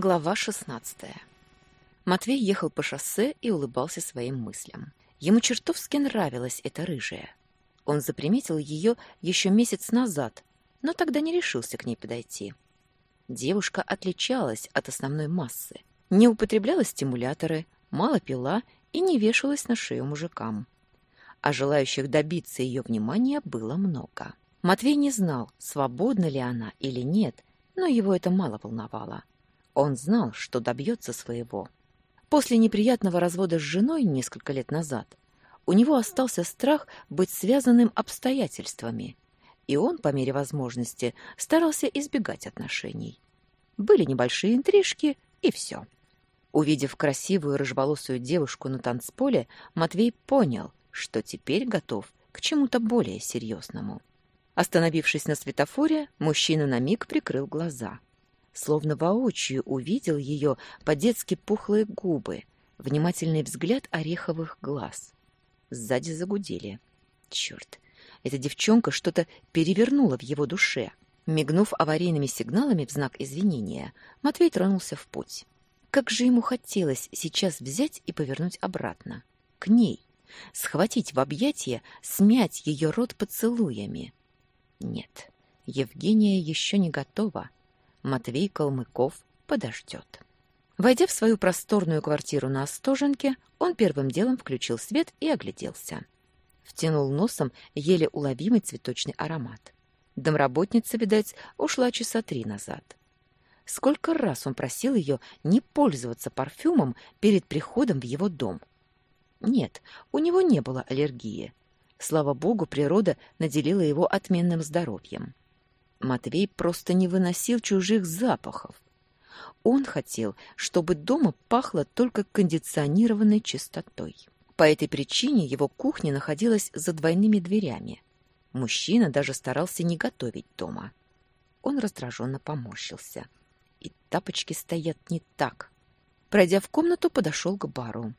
Глава 16. Матвей ехал по шоссе и улыбался своим мыслям. Ему чертовски нравилась эта рыжая. Он заприметил ее еще месяц назад, но тогда не решился к ней подойти. Девушка отличалась от основной массы, не употребляла стимуляторы, мало пила и не вешалась на шею мужикам. А желающих добиться ее внимания было много. Матвей не знал, свободна ли она или нет, но его это мало волновало. Он знал, что добьется своего. После неприятного развода с женой несколько лет назад у него остался страх быть связанным обстоятельствами, и он, по мере возможности, старался избегать отношений. Были небольшие интрижки, и все. Увидев красивую рыжеволосую девушку на танцполе, Матвей понял, что теперь готов к чему-то более серьезному. Остановившись на светофоре, мужчина на миг прикрыл глаза словно воочию увидел ее по-детски пухлые губы, внимательный взгляд ореховых глаз. Сзади загудели. Черт, эта девчонка что-то перевернула в его душе. Мигнув аварийными сигналами в знак извинения, Матвей тронулся в путь. Как же ему хотелось сейчас взять и повернуть обратно. К ней. Схватить в объятия, смять ее рот поцелуями. Нет, Евгения еще не готова. Матвей Калмыков подождет. Войдя в свою просторную квартиру на Остоженке, он первым делом включил свет и огляделся. Втянул носом еле уловимый цветочный аромат. Домработница, видать, ушла часа три назад. Сколько раз он просил ее не пользоваться парфюмом перед приходом в его дом. Нет, у него не было аллергии. Слава богу, природа наделила его отменным здоровьем. Матвей просто не выносил чужих запахов. Он хотел, чтобы дома пахло только кондиционированной чистотой. По этой причине его кухня находилась за двойными дверями. Мужчина даже старался не готовить дома. Он раздраженно поморщился. И тапочки стоят не так. Пройдя в комнату, подошел к бару.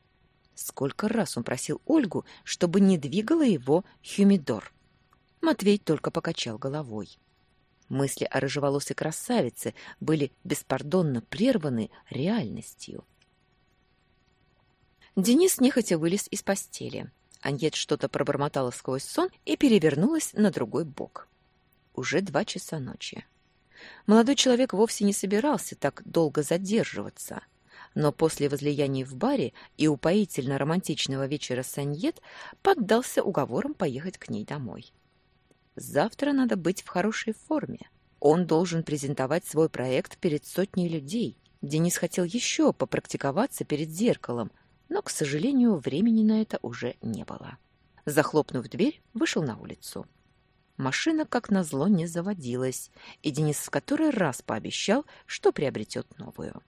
Сколько раз он просил Ольгу, чтобы не двигала его хюмидор. Матвей только покачал головой. Мысли о рыжеволосой красавице были беспардонно прерваны реальностью. Денис нехотя вылез из постели. Аньет что-то пробормотала сквозь сон и перевернулась на другой бок. Уже два часа ночи. Молодой человек вовсе не собирался так долго задерживаться, но после возлияний в баре и упоительно-романтичного вечера с Аньет поддался уговорам поехать к ней домой. Завтра надо быть в хорошей форме. Он должен презентовать свой проект перед сотней людей. Денис хотел еще попрактиковаться перед зеркалом, но, к сожалению, времени на это уже не было. Захлопнув дверь, вышел на улицу. Машина, как назло, не заводилась, и Денис в который раз пообещал, что приобретет новую.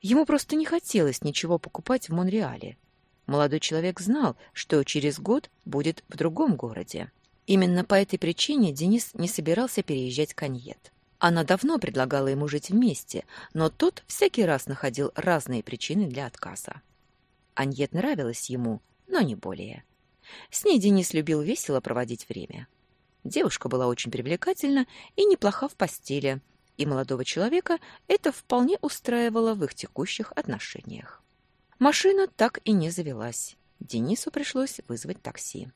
Ему просто не хотелось ничего покупать в Монреале. Молодой человек знал, что через год будет в другом городе. Именно по этой причине Денис не собирался переезжать к Аньет. Она давно предлагала ему жить вместе, но тот всякий раз находил разные причины для отказа. Аньет нравилась ему, но не более. С ней Денис любил весело проводить время. Девушка была очень привлекательна и неплоха в постели, и молодого человека это вполне устраивало в их текущих отношениях. Машина так и не завелась. Денису пришлось вызвать такси.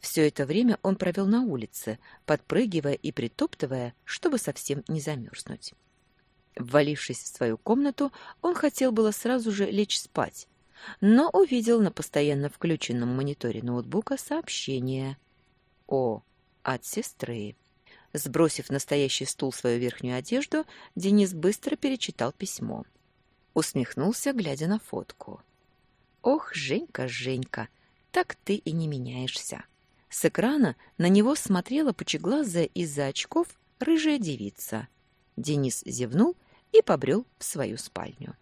Все это время он провел на улице, подпрыгивая и притоптывая, чтобы совсем не замерзнуть. Ввалившись в свою комнату, он хотел было сразу же лечь спать, но увидел на постоянно включенном мониторе ноутбука сообщение «О, от сестры». Сбросив на стоящий стул свою верхнюю одежду, Денис быстро перечитал письмо. Усмехнулся, глядя на фотку. «Ох, Женька, Женька, так ты и не меняешься». С экрана на него смотрела пучеглазая из-за очков рыжая девица. Денис зевнул и побрел в свою спальню.